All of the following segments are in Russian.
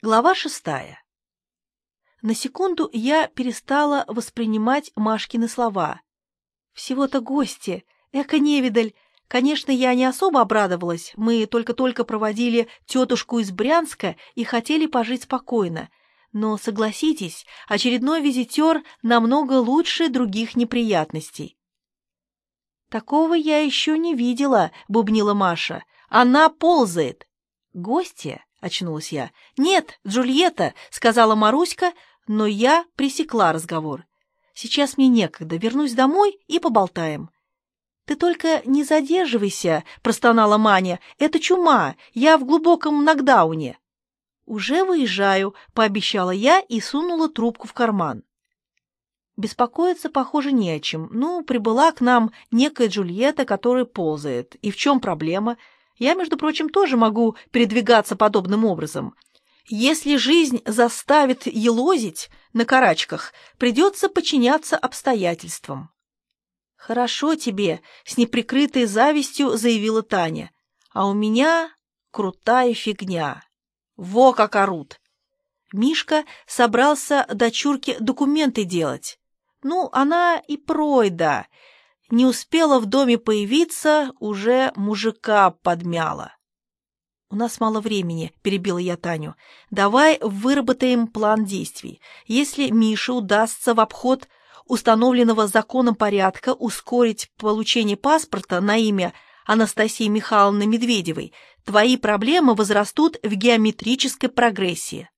Глава шестая. На секунду я перестала воспринимать Машкины слова. Всего-то гости, эко-невидаль. Конечно, я не особо обрадовалась, мы только-только проводили тетушку из Брянска и хотели пожить спокойно. Но, согласитесь, очередной визитер намного лучше других неприятностей. «Такого я еще не видела», — бубнила Маша. «Она ползает». «Гостья?» — очнулась я. «Нет, Джульетта», — сказала Маруська, но я пресекла разговор. «Сейчас мне некогда, вернусь домой и поболтаем». «Ты только не задерживайся», — простонала Маня. «Это чума, я в глубоком нокдауне». «Уже выезжаю», — пообещала я и сунула трубку в карман. Беспокоиться, похоже, не о чем. Ну, прибыла к нам некая Джульетта, которая ползает. И в чем проблема? Я, между прочим, тоже могу передвигаться подобным образом. Если жизнь заставит елозить на карачках, придется подчиняться обстоятельствам. «Хорошо тебе», — с неприкрытой завистью заявила Таня. «А у меня крутая фигня. Во как орут!» Мишка собрался дочурке документы делать. Ну, она и пройда, не успела в доме появиться, уже мужика подмяла. «У нас мало времени», — перебила я Таню. «Давай выработаем план действий. Если Мише удастся в обход установленного законом порядка ускорить получение паспорта на имя Анастасии Михайловны Медведевой, твои проблемы возрастут в геометрической прогрессии».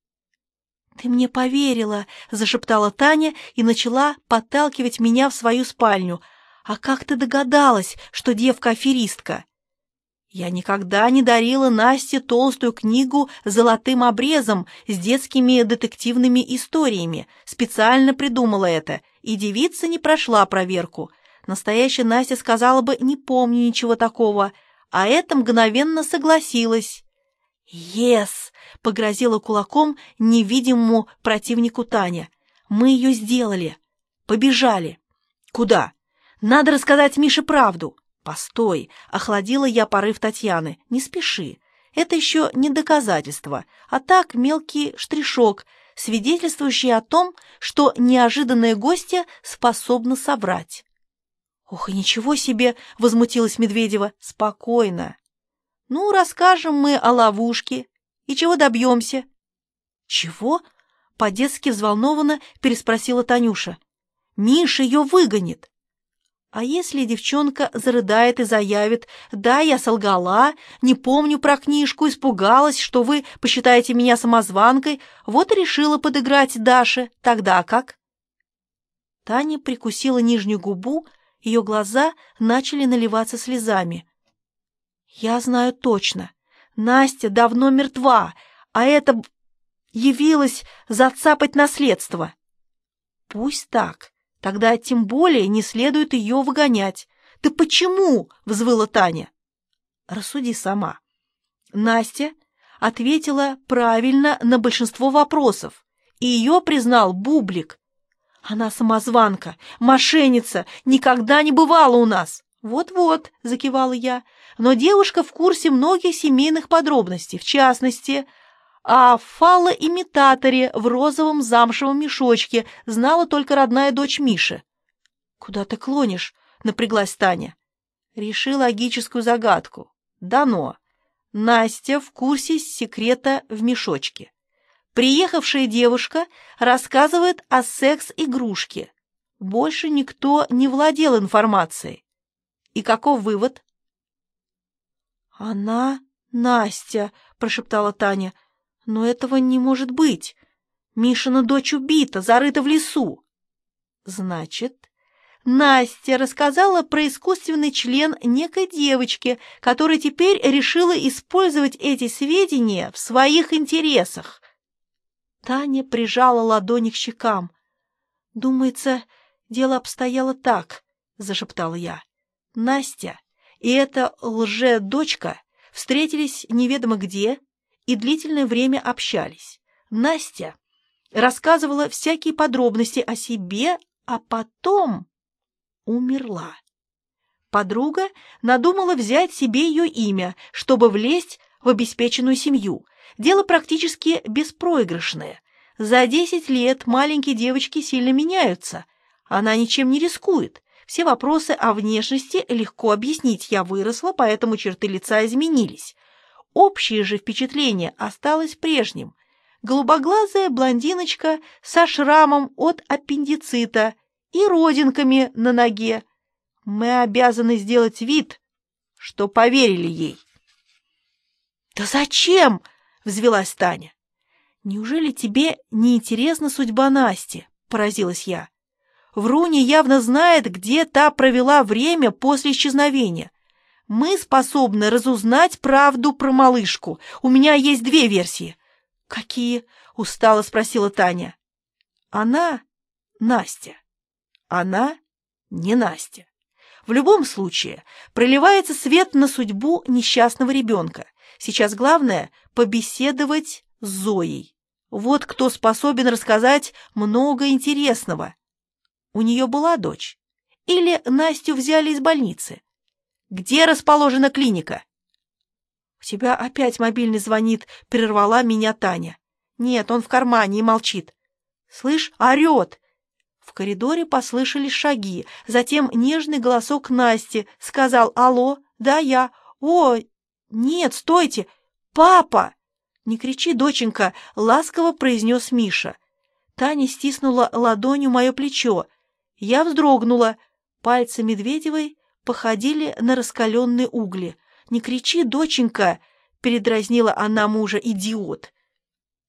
«Ты мне поверила», — зашептала Таня и начала подталкивать меня в свою спальню — «А как ты догадалась, что девка аферистка?» Я никогда не дарила Насте толстую книгу с золотым обрезом с детскими детективными историями. Специально придумала это, и девица не прошла проверку. Настоящая Настя сказала бы «не помню ничего такого», а это мгновенно согласилась. «Ес!» — погрозила кулаком невидимому противнику Таня. «Мы ее сделали. Побежали». «Куда?» Надо рассказать Мише правду. Постой, охладила я порыв Татьяны. Не спеши. Это еще не доказательство, а так мелкий штришок, свидетельствующий о том, что неожиданная гостья способна соврать. «Ох, и ничего себе!» — возмутилась Медведева. «Спокойно. Ну, расскажем мы о ловушке. И чего добьемся?» «Чего?» — по-детски взволнованно переспросила Танюша. «Миша ее выгонит. А если девчонка зарыдает и заявит, «Да, я солгала, не помню про книжку, испугалась, что вы посчитаете меня самозванкой, вот и решила подыграть Даше, тогда как?» Таня прикусила нижнюю губу, ее глаза начали наливаться слезами. «Я знаю точно, Настя давно мертва, а это явилась зацапать наследство». «Пусть так». Тогда тем более не следует ее выгонять. «Ты почему?» — взвыла Таня. «Рассуди сама». Настя ответила правильно на большинство вопросов, и ее признал Бублик. «Она самозванка, мошенница, никогда не бывала у нас». «Вот-вот», — закивала я, — «но девушка в курсе многих семейных подробностей, в частности...» а фалоимитаторе в розовом замшевом мешочке знала только родная дочь Миши. «Куда ты клонишь?» — напряглась Таня. «Реши логическую загадку. Дано. Настя в курсе секрета в мешочке. Приехавшая девушка рассказывает о секс-игрушке. Больше никто не владел информацией. И каков вывод?» «Она Настя», — прошептала Таня, — но этого не может быть. Мишина дочь убита, зарыта в лесу. Значит, Настя рассказала про искусственный член некой девочки, которая теперь решила использовать эти сведения в своих интересах. Таня прижала ладони к щекам. «Думается, дело обстояло так», — зашептала я. «Настя и эта лже-дочка встретились неведомо где, и длительное время общались. Настя рассказывала всякие подробности о себе, а потом умерла. Подруга надумала взять себе ее имя, чтобы влезть в обеспеченную семью. Дело практически беспроигрышное. За 10 лет маленькие девочки сильно меняются. Она ничем не рискует. Все вопросы о внешности легко объяснить. Я выросла, поэтому черты лица изменились. Общее же впечатление осталось прежним. Голубоглазая блондиночка со шрамом от аппендицита и родинками на ноге. Мы обязаны сделать вид, что поверили ей. «Да зачем?» — взвелась Таня. «Неужели тебе не интересна судьба Насти?» — поразилась я. Вруни явно знает, где та провела время после исчезновения. Мы способны разузнать правду про малышку. У меня есть две версии. Какие? Устало спросила Таня. Она Настя. Она не Настя. В любом случае, проливается свет на судьбу несчастного ребенка. Сейчас главное — побеседовать с Зоей. Вот кто способен рассказать много интересного. У нее была дочь? Или Настю взяли из больницы? Где расположена клиника? У тебя опять мобильный звонит, прервала меня Таня. Нет, он в кармане и молчит. Слышь, орет. В коридоре послышались шаги, затем нежный голосок Насти сказал «Алло, да я». «О, нет, стойте! Папа!» «Не кричи, доченька!» — ласково произнес Миша. Таня стиснула ладонью мое плечо. Я вздрогнула. Пальцы Медведевой походили на раскаленные угли. «Не кричи, доченька!» — передразнила она мужа, идиот.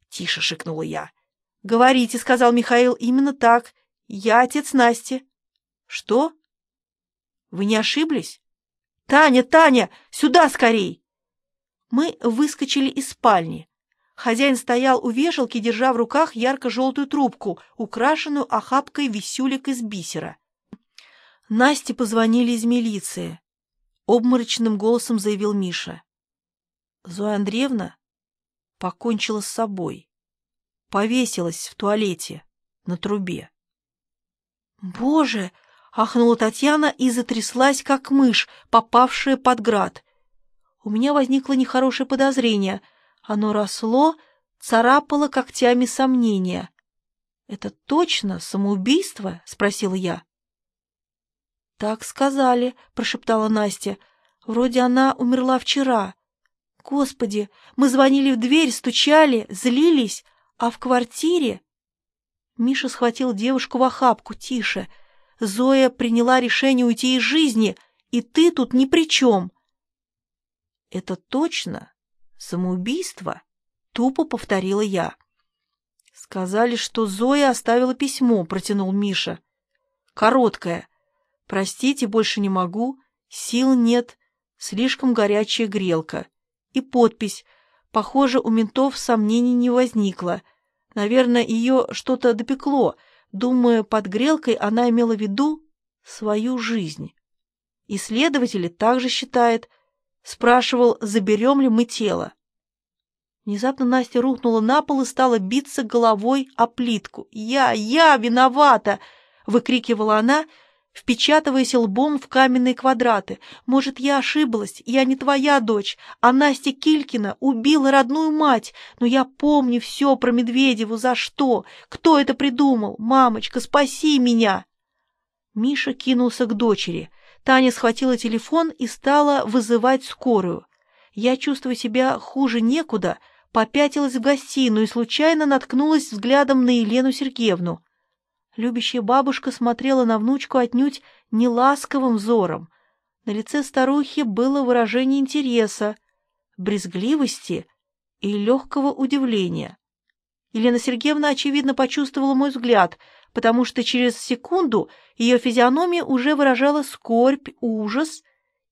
«Тише!» — шикнула я. «Говорите», — сказал Михаил, — «именно так. Я отец Насти». «Что? Вы не ошиблись?» «Таня, Таня, сюда скорей!» Мы выскочили из спальни. Хозяин стоял у вешалки, держа в руках ярко-желтую трубку, украшенную охапкой висюлек из бисера. Насте позвонили из милиции. Обморочным голосом заявил Миша. Зоя Андреевна покончила с собой. Повесилась в туалете на трубе. «Боже!» — ахнула Татьяна и затряслась, как мышь, попавшая под град. У меня возникло нехорошее подозрение — оно росло, царапало когтями сомнения. «Это точно самоубийство?» — спросила я. «Так сказали», — прошептала Настя. «Вроде она умерла вчера. Господи, мы звонили в дверь, стучали, злились, а в квартире...» Миша схватил девушку в охапку. «Тише. Зоя приняла решение уйти из жизни, и ты тут ни при чем». «Это точно «Самоубийство?» — тупо повторила я. «Сказали, что Зоя оставила письмо», — протянул Миша. «Короткое. Простите, больше не могу. Сил нет. Слишком горячая грелка. И подпись. Похоже, у ментов сомнений не возникло. Наверное, ее что-то допекло. Думаю, под грелкой она имела в виду свою жизнь. Исследователи также считают, Спрашивал, заберем ли мы тело. Внезапно Настя рухнула на пол и стала биться головой о плитку. «Я, я виновата!» — выкрикивала она, впечатываясь лбом в каменные квадраты. «Может, я ошиблась, я не твоя дочь, а Настя Килькина убила родную мать, но я помню все про Медведеву, за что, кто это придумал. Мамочка, спаси меня!» Миша кинулся к дочери — Таня схватила телефон и стала вызывать скорую. Я, чувствую себя хуже некуда, попятилась в гостиную и случайно наткнулась взглядом на Елену Сергеевну. Любящая бабушка смотрела на внучку отнюдь не ласковым взором. На лице старухи было выражение интереса, брезгливости и легкого удивления. Елена Сергеевна, очевидно, почувствовала мой взгляд — потому что через секунду ее физиономия уже выражала скорбь, ужас,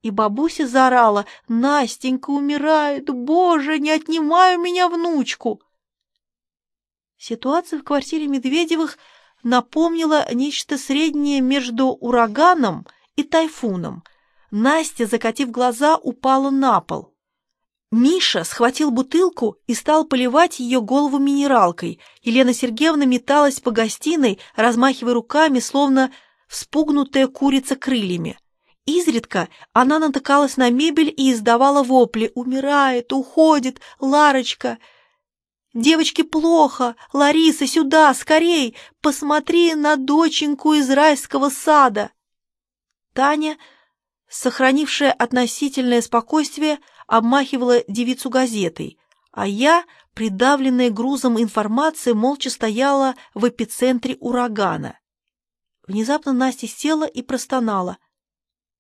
и бабуся заорала «Настенька умирает! Боже, не отнимай у меня внучку!» Ситуация в квартире Медведевых напомнила нечто среднее между ураганом и тайфуном. Настя, закатив глаза, упала на пол. Миша схватил бутылку и стал поливать ее голову минералкой. Елена Сергеевна металась по гостиной, размахивая руками, словно вспугнутая курица крыльями. Изредка она натыкалась на мебель и издавала вопли «Умирает! Уходит! Ларочка!» Девочке плохо! Лариса, сюда, скорей! Посмотри на доченьку из райского сада!» Таня, сохранившая относительное спокойствие, обмахивала девицу газетой, а я, придавленная грузом информации, молча стояла в эпицентре урагана. Внезапно Настя села и простонала.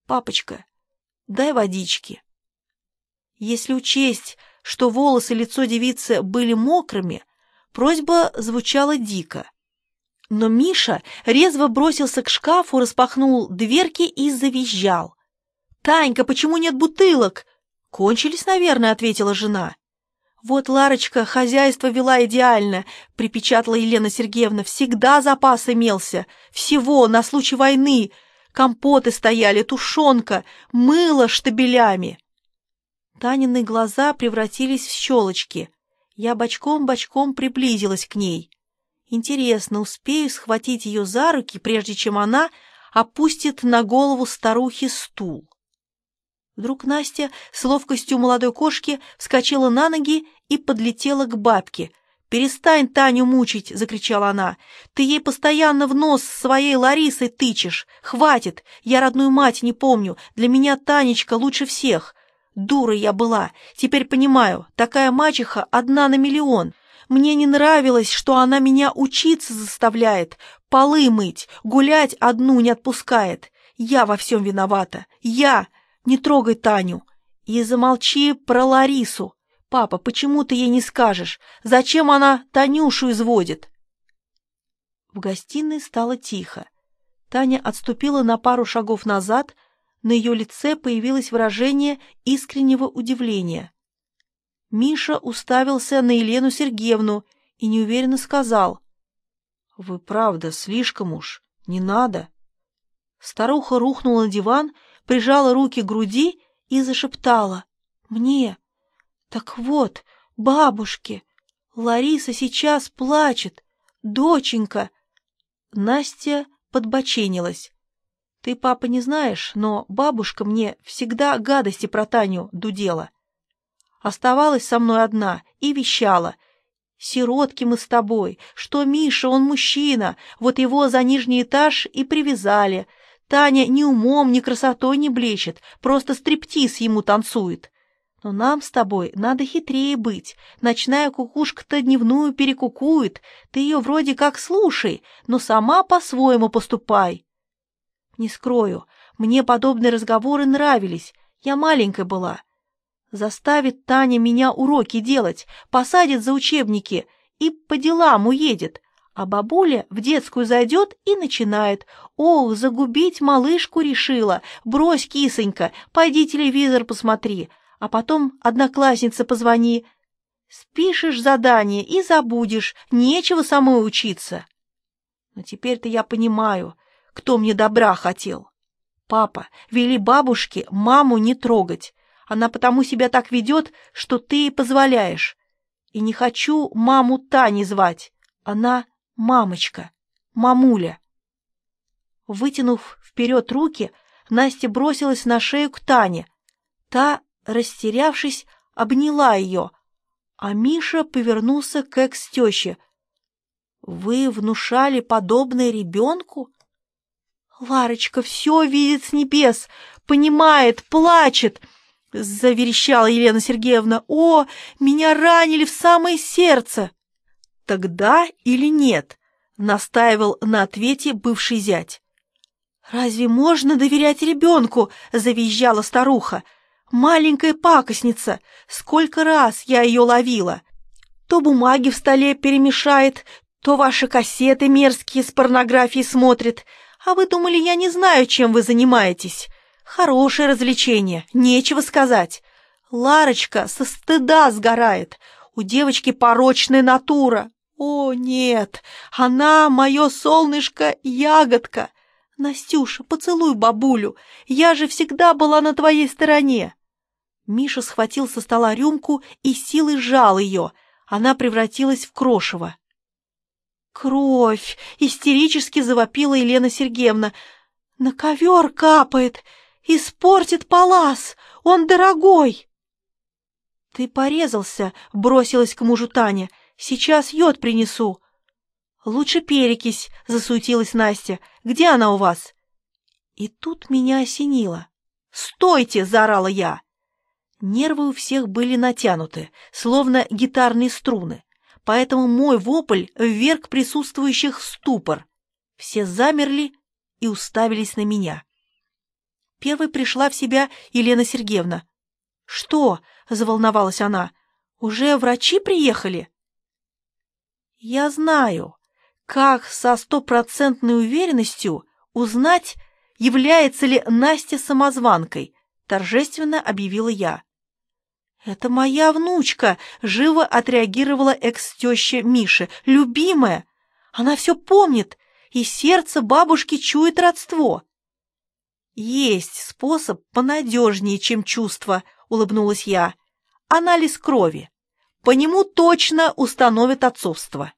«Папочка, дай водички». Если учесть, что волосы и лицо девицы были мокрыми, просьба звучала дико. Но Миша резво бросился к шкафу, распахнул дверки и завизжал. «Танька, почему нет бутылок?» «Кончились, наверное», — ответила жена. «Вот, Ларочка, хозяйство вела идеально», — припечатала Елена Сергеевна. «Всегда запас имелся. Всего, на случай войны. Компоты стояли, тушенка, мыло штабелями». Танины глаза превратились в щелочки. Я бочком-бочком приблизилась к ней. Интересно, успею схватить ее за руки, прежде чем она опустит на голову старухи стул. Вдруг Настя с ловкостью молодой кошки вскочила на ноги и подлетела к бабке. «Перестань Таню мучить!» — закричала она. «Ты ей постоянно в нос своей Ларисой тычешь! Хватит! Я родную мать не помню! Для меня Танечка лучше всех! Дура я была. Теперь понимаю, такая мачеха одна на миллион. Мне не нравилось, что она меня учиться заставляет, полы мыть, гулять одну не отпускает. Я во всем виновата. Я! Не трогай Таню. И замолчи про Ларису. Папа, почему ты ей не скажешь? Зачем она Танюшу изводит? В гостиной стало тихо. Таня отступила на пару шагов назад, на ее лице появилось выражение искреннего удивления. Миша уставился на Елену Сергеевну и неуверенно сказал. — Вы правда, слишком уж, не надо. Старуха рухнула на диван, прижала руки к груди и зашептала. — Мне. Так вот, бабушке. Лариса сейчас плачет. Доченька. Настя подбоченилась. Ты, папа, не знаешь, но бабушка мне всегда гадости про Таню дудела. Оставалась со мной одна и вещала. Сиротки мы с тобой, что Миша, он мужчина, вот его за нижний этаж и привязали. Таня ни умом, ни красотой не блещет, просто стриптиз ему танцует. Но нам с тобой надо хитрее быть. Ночная кукушка-то дневную перекукует. Ты ее вроде как слушай, но сама по-своему поступай. Не скрою, мне подобные разговоры нравились. Я маленькая была. Заставит Таня меня уроки делать, посадит за учебники и по делам уедет. А бабуля в детскую зайдет и начинает. «Ох, загубить малышку решила! Брось, кисонька, пойди телевизор посмотри, а потом одноклассница позвони. Спишешь задание и забудешь, нечего самой учиться». Но теперь-то я понимаю, кто мне добра хотел. Папа, вели бабушке маму не трогать. Она потому себя так ведет, что ты ей позволяешь. И не хочу маму Тани звать. Она мамочка, мамуля. Вытянув вперед руки, Настя бросилась на шею к Тане. Та, растерявшись, обняла ее, а Миша повернулся к экс-теще. «Вы внушали подобное ребенку?» «Ларочка все видит с небес, понимает, плачет!» — заверещала Елена Сергеевна. «О, меня ранили в самое сердце!» «Тогда или нет?» — настаивал на ответе бывший зять. «Разве можно доверять ребенку?» — завизжала старуха. «Маленькая пакостница! Сколько раз я ее ловила! То бумаги в столе перемешает, то ваши кассеты мерзкие с порнографией смотрит, а вы думали, я не знаю, чем вы занимаетесь? Хорошее развлечение, нечего сказать. Ларочка со стыда сгорает. У девочки порочная натура. О, нет, она мое солнышко-ягодка. Настюша, поцелуй бабулю, я же всегда была на твоей стороне. Миша схватил со стола рюмку и силой сжал ее. Она превратилась в крошево. «Кровь!» — истерически завопила Елена Сергеевна. «На ковер капает! Испортит палас! Он дорогой!» «Ты порезался!» — бросилась к мужу Таня. Сейчас йод принесу. Лучше перекись, засуетилась Настя. Где она у вас? И тут меня осенило. «Стойте!» — заорала я. Нервы у всех были натянуты, словно гитарные струны, поэтому мой вопль вверг присутствующих в ступор. Все замерли и уставились на меня. Первой пришла в себя Елена Сергеевна. «Что?» — заволновалась она. «Уже врачи приехали?» «Я знаю, как со стопроцентной уверенностью узнать, является ли Настя самозванкой, торжественно объявила я. «Это моя внучка!» — живо отреагировала экс-теща Миши. «Любимая! Она все помнит, и сердце бабушки чует родство!» «Есть способ понадежнее, чем чувство», — улыбнулась я. «Анализ крови. По нему точно установят отцовство».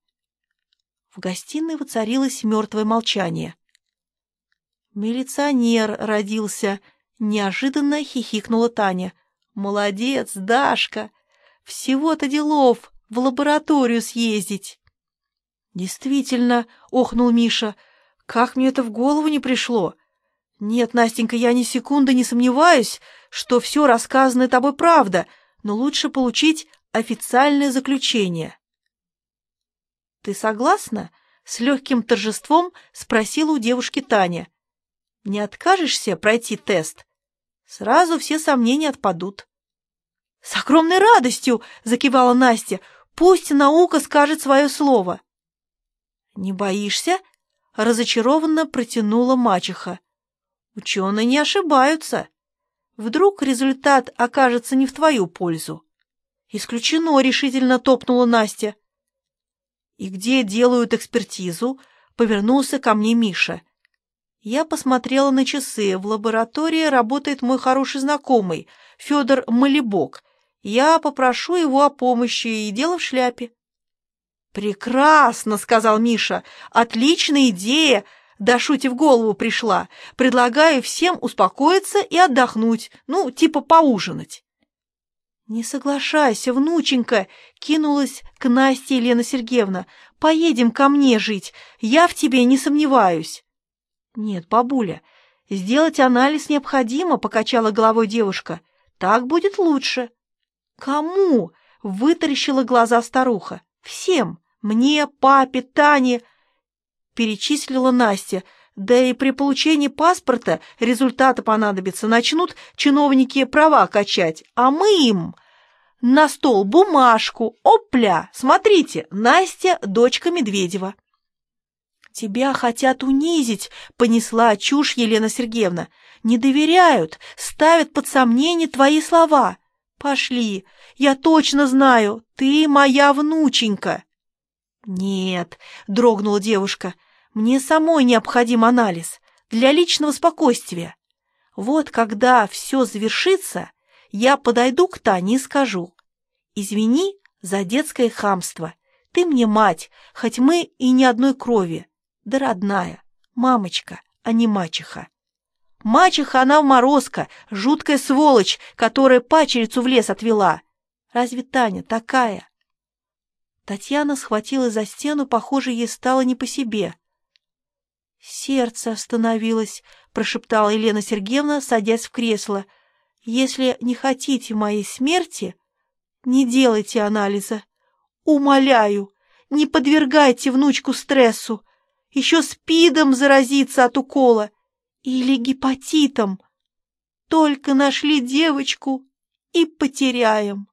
В гостиной воцарилось мертвое молчание. «Милиционер родился», — неожиданно хихикнула Таня. «Молодец, Дашка! Всего-то делов в лабораторию съездить!» «Действительно», — охнул Миша, — «как мне это в голову не пришло? Нет, Настенька, я ни секунды не сомневаюсь, что все рассказанное тобой правда, но лучше получить официальное заключение». «Ты согласна?» — с легким торжеством спросила у девушки Таня. Не откажешься пройти тест? Сразу все сомнения отпадут. — С огромной радостью! — закивала Настя. — Пусть наука скажет свое слово. — Не боишься? — разочарованно протянула мачеха. — Ученые не ошибаются. Вдруг результат окажется не в твою пользу. — Исключено, — решительно топнула Настя. — И где делают экспертизу? — повернулся ко мне Миша. — я посмотрела на часы. В лаборатории работает мой хороший знакомый, Федор Малибок. Я попрошу его о помощи, и дело в шляпе. «Прекрасно!» — сказал Миша. «Отличная идея! Да в голову пришла. Предлагаю всем успокоиться и отдохнуть, ну, типа поужинать». «Не соглашайся, внученька!» — кинулась к Насте Елена Сергеевна. «Поедем ко мне жить, я в тебе не сомневаюсь». «Нет, бабуля, сделать анализ необходимо», — покачала головой девушка. «Так будет лучше». «Кому?» — вытаращила глаза старуха. «Всем. Мне, папе, Тане», — перечислила Настя. «Да и при получении паспорта результаты понадобятся. Начнут чиновники права качать, а мы им...» На стол бумажку. Опля! Смотрите, Настя, дочка Медведева. «Тебя хотят унизить», — понесла чушь Елена Сергеевна. «Не доверяют, ставят под сомнение твои слова. Пошли, я точно знаю, ты моя внученька». «Нет», — дрогнула девушка, — «мне самой необходим анализ для личного спокойствия. Вот когда все завершится, я подойду к Тане и скажу. Извини за детское хамство. Ты мне мать, хоть мы и не одной крови да родная, мамочка, а не мачеха. Мачеха она морозка, жуткая сволочь, которая пачерицу в лес отвела. Разве Таня такая? Татьяна схватила за стену, похоже, ей стало не по себе. «Сердце остановилось», — прошептала Елена Сергеевна, садясь в кресло. «Если не хотите моей смерти, не делайте анализа. Умоляю, не подвергайте внучку стрессу еще спидом заразиться от укола или гепатитом. Только нашли девочку и потеряем.